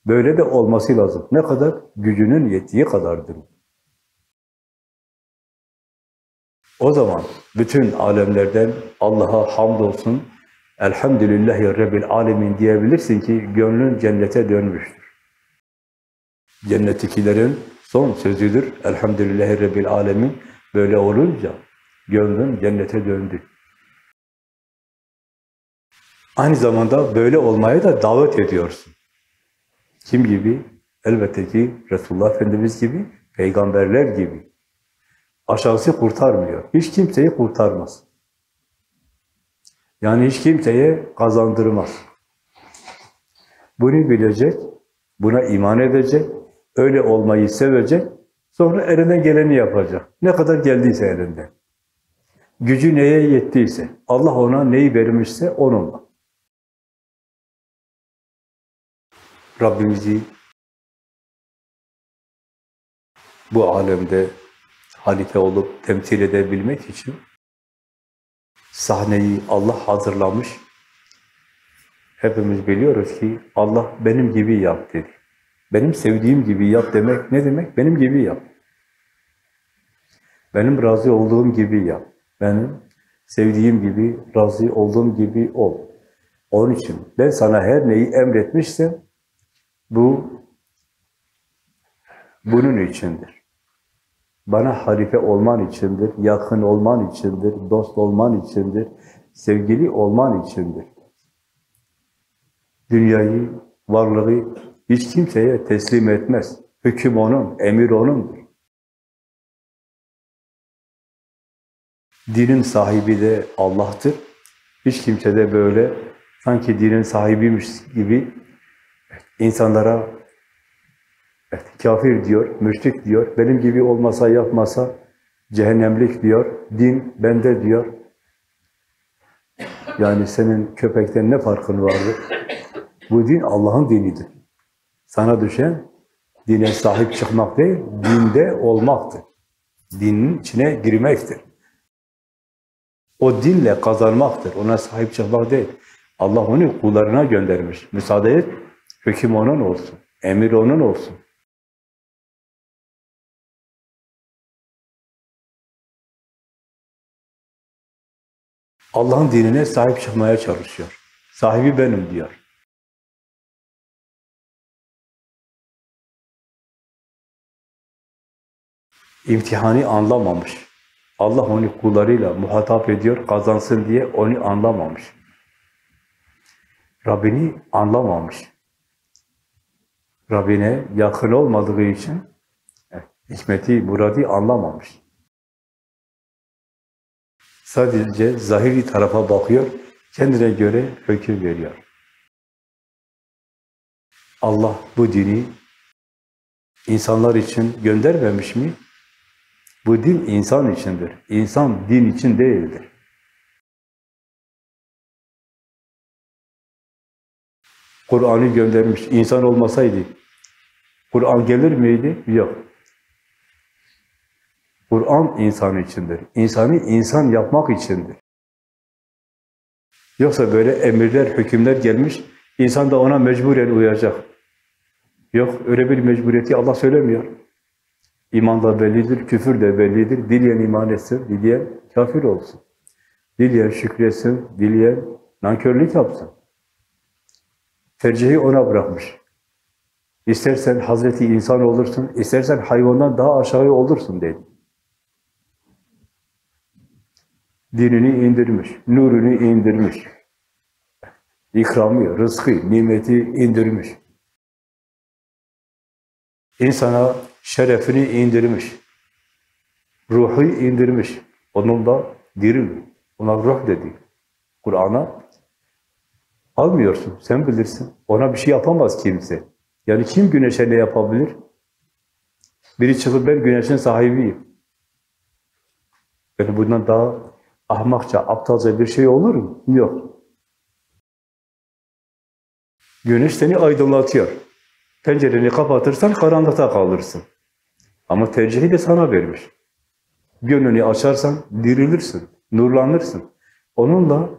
Speaker 1: Böyle de olması lazım. Ne kadar? Gücünün yettiği kadardır. O zaman bütün alemlerden Allah'a hamdolsun, Elhamdülillahi Rabbil Alemin diyebilirsin ki gönlün cennete dönmüştür. Cennettekilerin son sözüdür. Elhamdülillahi Rabbil Alemin. Böyle olunca gönlün cennete döndü. Aynı zamanda böyle olmaya da davet ediyorsun. Kim gibi? Elbette ki Resulullah Efendimiz gibi, peygamberler gibi. Aşağısı kurtarmıyor. Hiç kimseyi kurtarmaz. Yani hiç kimseye kazandırmaz. Bunu bilecek, buna iman edecek, öyle olmayı sevecek, sonra eline geleni yapacak. Ne kadar geldiyse elinden. Gücü neye yettiyse, Allah ona neyi vermişse onunla. Rabbimizi bu alemde halife olup temsil edebilmek için sahneyi Allah hazırlamış. Hepimiz biliyoruz ki Allah benim gibi yap dedi. Benim sevdiğim gibi yap demek ne demek? Benim gibi yap. Benim razı olduğum gibi yap. Benim sevdiğim gibi, razı olduğum gibi ol. Onun için ben sana her neyi emretmişsem bu bunun içindir. Bana halife olman içindir, yakın olman içindir, dost olman içindir, sevgili olman içindir. Dünyayı, varlığı hiç kimseye teslim etmez. Hüküm onun, emir onundur. Dinin sahibi de Allah'tır. Hiç kimse de böyle sanki dinin sahibiymiş gibi insanlara evet, kafir diyor, müşrik diyor, benim gibi olmasa yapmasa cehennemlik diyor, din bende diyor. Yani senin köpekten ne farkın vardı? Bu din Allah'ın dinidir. Sana düşen dine sahip çıkmak değil, dinde olmaktır. Dinin içine girmektir. O dinle kazanmaktır. Ona sahip çıkmak değil. Allah onu kullarına göndermiş. Müsaade et, hüküm onun olsun. Emir onun olsun. Allah'ın dinine sahip çıkmaya çalışıyor. Sahibi benim diyor. İmtihanı anlamamış. Allah onu kullarıyla muhatap ediyor, kazansın diye onu anlamamış. Rabbini anlamamış. Rabbine yakın olmadığı için hikmeti, muradi anlamamış. Sadece zahiri tarafa bakıyor, kendine göre hüküm veriyor. Allah bu dini insanlar için göndermemiş mi? Bu din insan içindir. İnsan din için değildir. Kur'an'ı göndermiş. İnsan olmasaydı Kur'an gelir miydi? Yok. Kur'an insan içindir. İnsanı insan yapmak içindir. Yoksa böyle emirler, hükümler gelmiş, insan da ona mecburen uyacak. Yok, öyle bir mecburiyeti Allah söylemiyor. İman da bellidir, küfür de bellidir. Dileyen iman etsin, dileyen kafir olsun. Dileyen şükretsin, dileyen nankörlük yapsın. Tercihi ona bırakmış. İstersen Hazreti insan olursun, istersen hayvandan daha aşağı olursun dedi. Dinini indirmiş, nurunu indirmiş. İkramı, rızkı, nimeti indirmiş. İnsana şerefini indirmiş. Ruhu indirmiş. Onunla diril. Ona ruh dedi. Kur'an'a almıyorsun. Sen bilirsin. Ona bir şey yapamaz kimse. Yani kim güneşe ne yapabilir? Biri çıkıp ben güneşin sahibiyim. Yani bundan daha ahmakça, aptalca bir şey olur mu? Yok. Güneş seni aydınlatıyor. Pencereni kapatırsan karanlıkta kalırsın. Ama tercihi de sana vermiş. Gönlünü açarsan dirilirsin, nurlanırsın. Onunla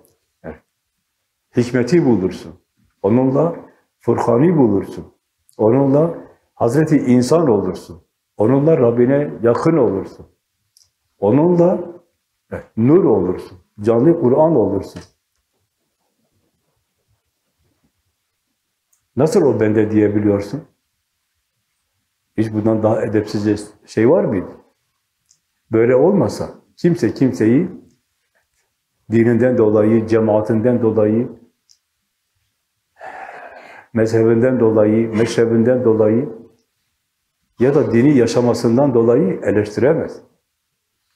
Speaker 1: hikmeti bulursun. Onunla Furkan'ı bulursun. Onunla Hazreti insan olursun. Onunla Rabbine yakın olursun. Onunla evet, nur olursun. Canlı Kur'an olursun. Nasıl o bende diyebiliyorsun? Hiç bundan daha edepsizce şey var mıydı? Böyle olmasa kimse kimseyi dininden dolayı, cemaatinden dolayı, mezhebinden dolayı, meşrebinden dolayı ya da dini yaşamasından dolayı eleştiremez.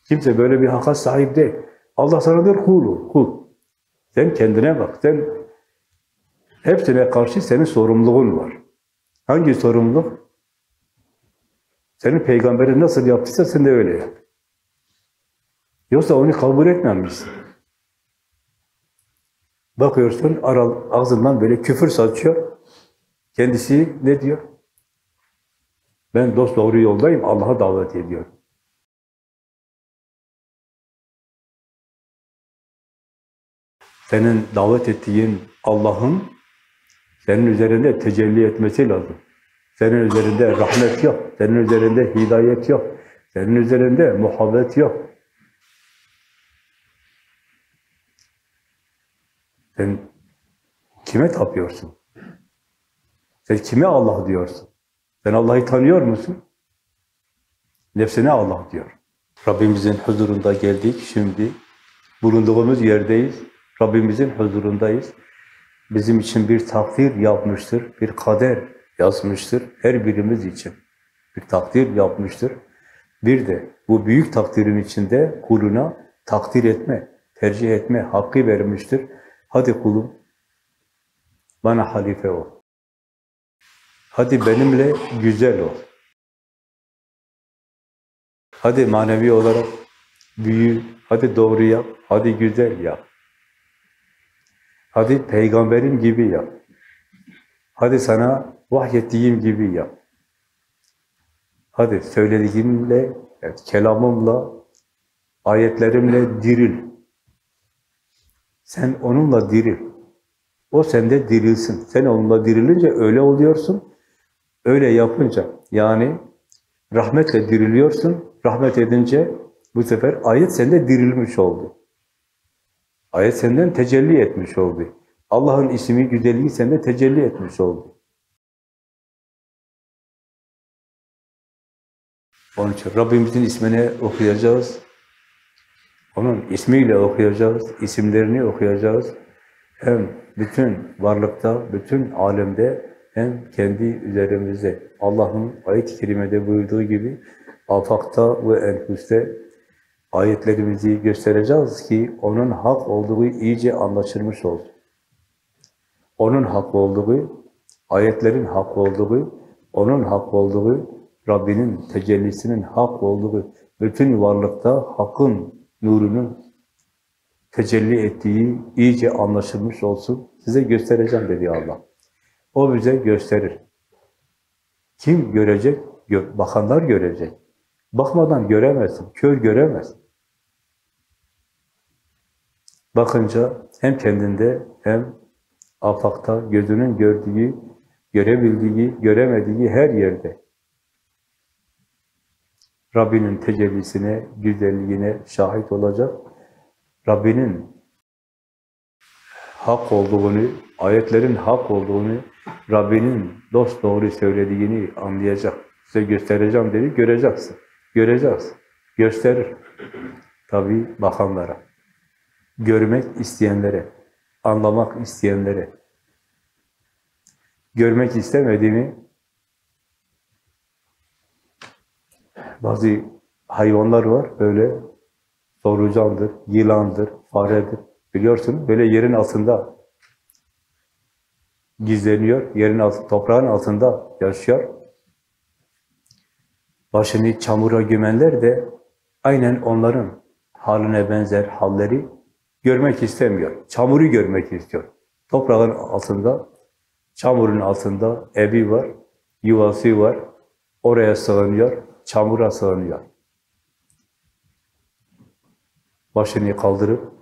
Speaker 1: Kimse böyle bir hakka sahip değil. Allah sana der kul, kul. Sen kendine bak. Sen hepsine karşı senin sorumluluğun var. Hangi sorumluluk? Senin peygamberin nasıl yaptıysa sen de öyle yap. Yoksa onu kabul etmemişsin. Bakıyorsun ağzından böyle küfür saçıyor. Kendisi ne diyor? Ben dost doğru yoldayım, Allah'a davet ediyor. Senin davet ettiğin Allah'ın senin üzerinde tecelli etmesi lazım. Senin üzerinde rahmet yok, senin üzerinde hidayet yok, senin üzerinde muhabbet yok. Sen kime tapıyorsun? Sen kime Allah diyorsun? Sen Allah'ı tanıyor musun? Nefsine Allah diyor. Rabbimizin huzurunda geldik şimdi. Bulunduğumuz yerdeyiz. Rabbimizin huzurundayız. Bizim için bir takdir yapmıştır, bir kader yazmıştır her birimiz için. Bir takdir yapmıştır. Bir de bu büyük takdirin içinde kuluna takdir etme, tercih etme hakkı vermiştir. Hadi kulum, bana halife ol. Hadi benimle güzel ol. Hadi manevi olarak büyü, hadi doğru yap, hadi güzel yap. Hadi peygamberim gibi yap. Hadi sana vahyettiğim gibi yap. Hadi söylediğimle, evet, kelamımla, ayetlerimle diril. Sen onunla diril. O sende dirilsin. Sen onunla dirilince öyle oluyorsun. Öyle yapınca yani rahmetle diriliyorsun. Rahmet edince bu sefer ayet sende dirilmiş oldu. Ayet senden tecelli etmiş oldu. Allah'ın ismi, güzelliği sende tecelli etmiş oldu. Onun için Rabbimizin ismini okuyacağız. Onun ismiyle okuyacağız, isimlerini okuyacağız. Hem bütün varlıkta, bütün alemde hem kendi üzerimizde. Allah'ın ayet-i kerimede buyurduğu gibi afakta ve enfüste ayetlerimizi göstereceğiz ki onun hak olduğu iyice anlaşılmış olsun. Onun hak olduğu, ayetlerin hak olduğu, onun hak olduğu, Rabbinin tecellisinin hak olduğu, bütün varlıkta hakkın nurunun tecelli ettiği iyice anlaşılmış olsun. Size göstereceğim dedi Allah. O bize gösterir. Kim görecek? Bakanlar görecek. Bakmadan göremezsin, kör göremez. Bakınca hem kendinde hem afakta gözünün gördüğü, görebildiği, göremediği her yerde Rabbinin tecellisine, güzelliğine şahit olacak. Rabbinin hak olduğunu, ayetlerin hak olduğunu, Rabbinin dost doğru söylediğini anlayacak. Size göstereceğim dedi, göreceksin. Göreceğiz. Gösterir. Tabi bakanlara. Görmek isteyenlere, anlamak isteyenlere. Görmek istemediğini bazı hayvanlar var böyle solucandır, yılandır, faredir. Biliyorsun böyle yerin altında gizleniyor, yerin altı, toprağın altında yaşıyor. Başını çamura gömenler de aynen onların haline benzer halleri görmek istemiyor. Çamuru görmek istiyor. Toprağın altında, çamurun altında evi var, yuvası var. Oraya sığınıyor, çamura sığınıyor. Başını kaldırıp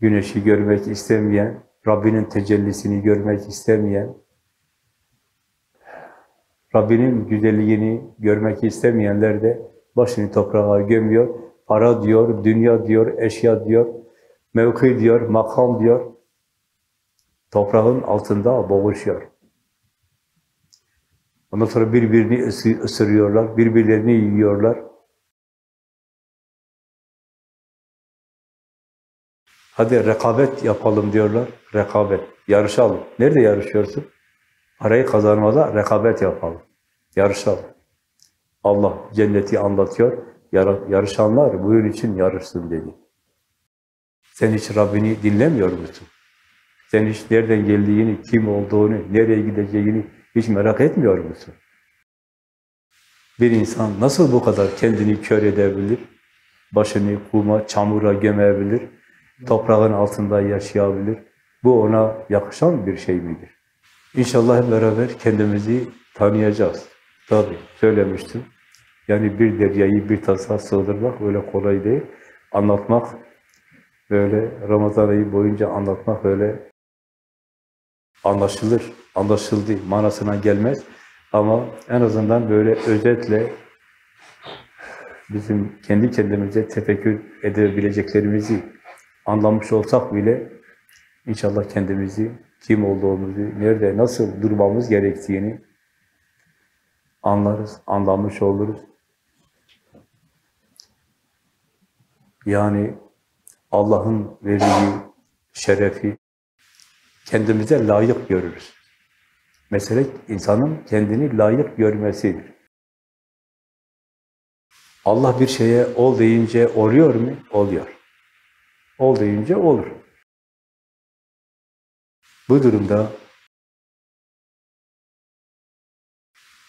Speaker 1: güneşi görmek istemeyen, Rabbinin tecellisini görmek istemeyen, Rabbinin güzelliğini görmek istemeyenler de başını toprağa gömüyor. Para diyor, dünya diyor, eşya diyor, mevki diyor, makam diyor. Toprağın altında boğuşuyor. Ondan sonra birbirini ısırıyorlar, birbirlerini yiyorlar. Hadi rekabet yapalım diyorlar. Rekabet, yarışalım. Nerede yarışıyorsun? Parayı kazanmada rekabet yapalım. Yarışalım. Allah cenneti anlatıyor. Yarışanlar buyur için yarışsın dedi. Sen hiç Rabbini dinlemiyor musun? Sen hiç nereden geldiğini, kim olduğunu, nereye gideceğini hiç merak etmiyor musun? Bir insan nasıl bu kadar kendini kör edebilir? Başını kuma, çamura gömebilir? Toprağın altında yaşayabilir? Bu ona yakışan bir şey midir? İnşallah beraber kendimizi tanıyacağız. Tabi söylemiştim. Yani bir deryayı bir tasa sığdırmak öyle kolay değil. Anlatmak böyle Ramazan ayı boyunca anlatmak öyle anlaşılır, anlaşıldı manasına gelmez. Ama en azından böyle özetle bizim kendi kendimize tefekkür edebileceklerimizi anlamış olsak bile inşallah kendimizi, kim olduğumuzu, nerede, nasıl durmamız gerektiğini anlarız, anlamış oluruz. Yani Allah'ın verdiği şerefi kendimize layık görürüz. Mesele insanın kendini layık görmesidir. Allah bir şeye ol deyince oluyor mu? Oluyor. Ol deyince olur. Bu durumda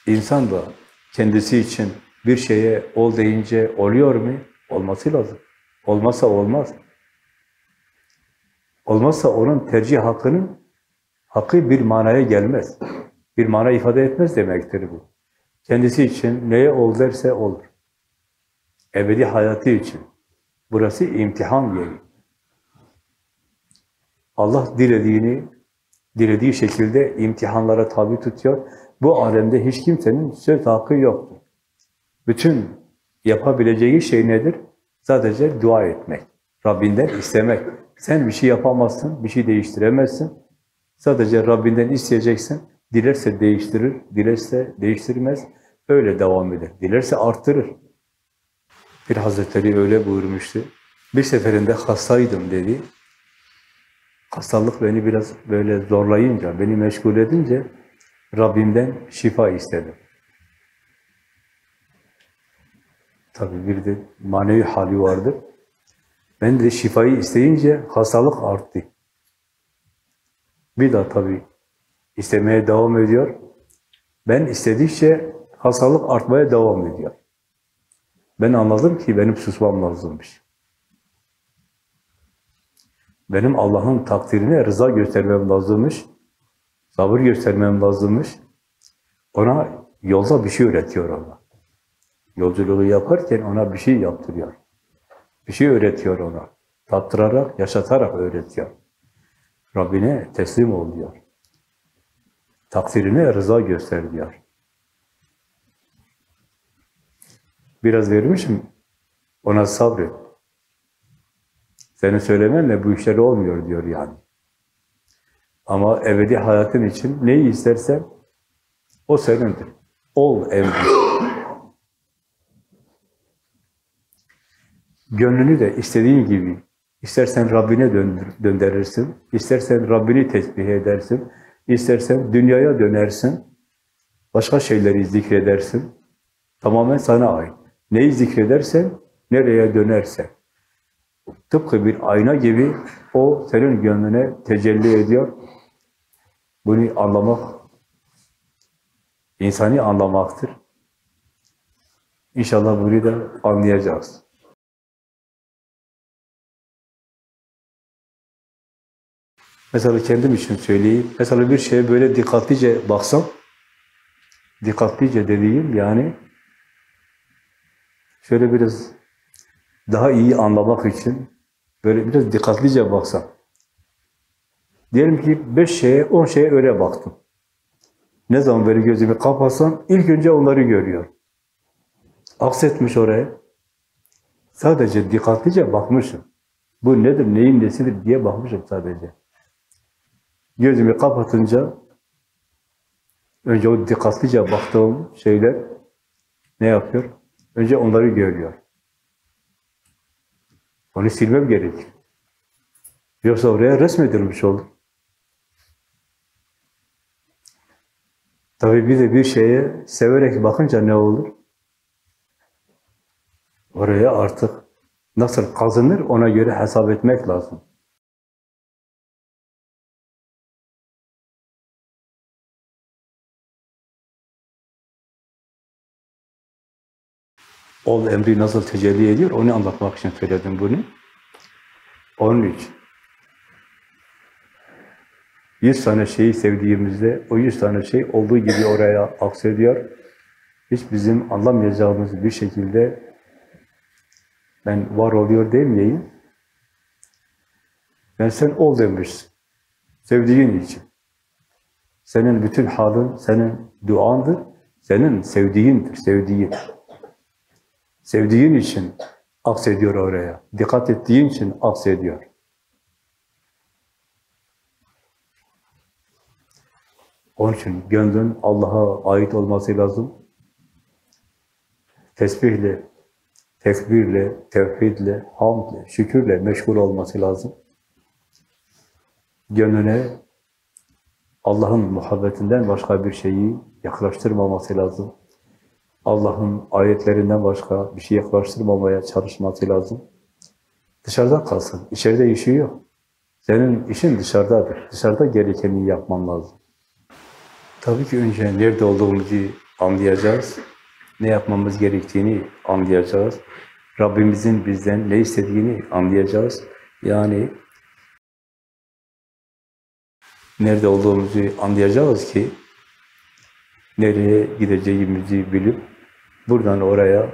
Speaker 1: insan da kendisi için bir şeye ol deyince oluyor mu? Olması lazım. Olmazsa olmaz. Olmazsa onun tercih hakkının hakkı bir manaya gelmez. Bir mana ifade etmez demektir bu. Kendisi için neye ol derse olur. Ebedi hayatı için. Burası imtihan yeri. Allah dilediğini, dilediği şekilde imtihanlara tabi tutuyor. Bu alemde hiç kimsenin söz hakkı yoktur. Bütün yapabileceği şey nedir? Sadece dua etmek. Rabbinden istemek. Sen bir şey yapamazsın, bir şey değiştiremezsin. Sadece Rabbinden isteyeceksin. Dilerse değiştirir, dilerse değiştirmez. Öyle devam eder. Dilerse arttırır. Bir Hazretleri öyle buyurmuştu. Bir seferinde hastaydım dedi. Hastalık beni biraz böyle zorlayınca, beni meşgul edince Rabbimden şifa istedim. Tabii bir de manevi hali vardır. Ben de şifayı isteyince hastalık arttı. Bir daha tabii istemeye devam ediyor. Ben istedikçe hastalık artmaya devam ediyor. Ben anladım ki benim susmam lazımmış. Benim Allah'ın takdirine rıza göstermem lazımmış. Sabır göstermem lazımmış. Ona yolda bir şey öğretiyor Allah. Yolculuğu yaparken ona bir şey yaptırıyor. Bir şey öğretiyor ona. Tattırarak, yaşatarak öğretiyor. Rabbine teslim ol diyor. Takdirine rıza göster diyor. Biraz vermişim, ona sabret. Senin söylemenle bu işler olmuyor diyor yani. Ama ebedi hayatın için neyi istersen o senindir. Ol emri. Gönlünü de istediğin gibi, istersen Rabbine döndür, döndürürsün, istersen Rabbini tesbih edersin, istersen dünyaya dönersin, başka şeyleri zikredersin. Tamamen sana ait. Neyi zikredersen, nereye dönersen. Tıpkı bir ayna gibi o senin gönlüne tecelli ediyor. Bunu anlamak, insani anlamaktır. İnşallah bunu da anlayacağız. Mesela kendim için söyleyeyim. Mesela bir şeye böyle dikkatlice baksam, dikkatlice dediğim yani şöyle biraz daha iyi anlamak için böyle biraz dikkatlice baksam. Diyelim ki beş şeye, on şeye öyle baktım. Ne zaman böyle gözümü kapatsam ilk önce onları görüyor. Aksetmiş oraya. Sadece dikkatlice bakmışım. Bu nedir, neyin nesidir diye bakmışım sadece. Gözümü kapatınca önce o dikkatlice baktığım şeyler ne yapıyor? Önce onları görüyor. Onu silmem gerekir. Yoksa oraya resmedilmiş olur. Tabii bir de bir şeye severek bakınca ne olur? Oraya artık nasıl kazınır ona göre hesap etmek lazım. Ol emri nasıl tecelli ediyor onu anlatmak için söyledim bunu. Onun için. Yüz tane şeyi sevdiğimizde o yüz tane şey olduğu gibi oraya aksediyor. Hiç bizim anlamayacağımız bir şekilde ben var oluyor demeyeyim. Ben sen ol demişsin. Sevdiğin için. Senin bütün halin, senin duandır. Senin sevdiğindir, sevdiğin. Sevdiğin için aksediyor oraya. Dikkat ettiğin için aksediyor. Onun için gönlün Allah'a ait olması lazım. Tesbihle, tekbirle, tevhidle, hamdle, şükürle meşgul olması lazım. Gönlüne Allah'ın muhabbetinden başka bir şeyi yaklaştırmaması lazım. Allah'ın ayetlerinden başka bir şey yaklaştırmamaya çalışması lazım. Dışarıda kalsın, içeride işi yok. Senin işin dışarıdadır. Dışarıda gerekeni yapman lazım. Tabii ki önce nerede olduğumuzu anlayacağız. Ne yapmamız gerektiğini anlayacağız. Rabbimizin bizden ne istediğini anlayacağız. Yani nerede olduğumuzu anlayacağız ki nereye gideceğimizi bilip buradan oraya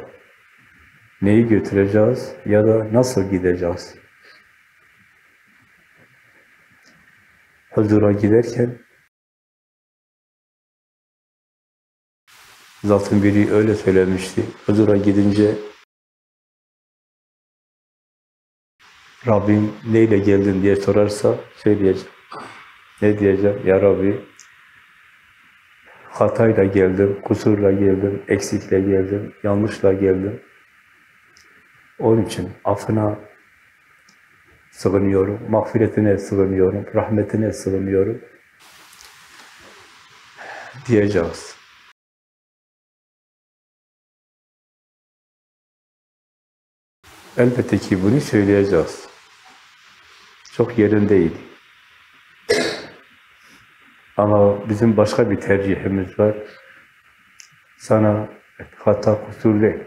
Speaker 1: neyi götüreceğiz ya da nasıl gideceğiz. Huzura giderken zatın biri öyle söylemişti. Huzura gidince Rabbim neyle geldin diye sorarsa söyleyeceğim. Ne diyeceğim? Ya Rabbi hatayla geldim, kusurla geldim, eksikle geldim, yanlışla geldim. Onun için affına sığınıyorum, mağfiretine sığınıyorum, rahmetine sığınıyorum diyeceğiz. Elbette ki bunu söyleyeceğiz. Çok yerindeydi. Ama bizim başka bir tercihimiz var. Sana hata kusur değil.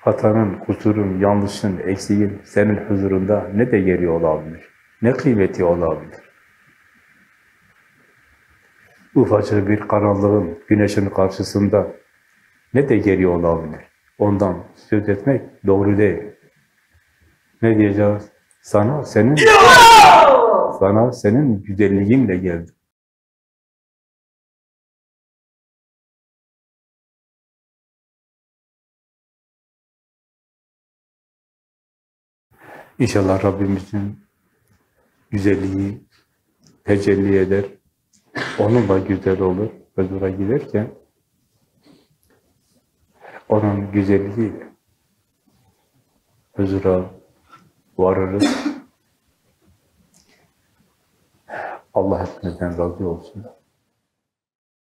Speaker 1: Hatanın, kusurun, yanlışın, eksiğin senin huzurunda ne değeri olabilir? Ne kıymeti olabilir? Ufacık bir karanlığın, güneşin karşısında ne değeri olabilir? Ondan söz etmek doğru değil. Ne diyeceğiz? Sana senin sana senin güzelliğinle geldim. İnşallah Rabbimizin güzelliği tecelli eder. Onunla güzel olur. Huzura giderken onun güzelliğiyle huzura varırız. Allah hepimizden razı olsun.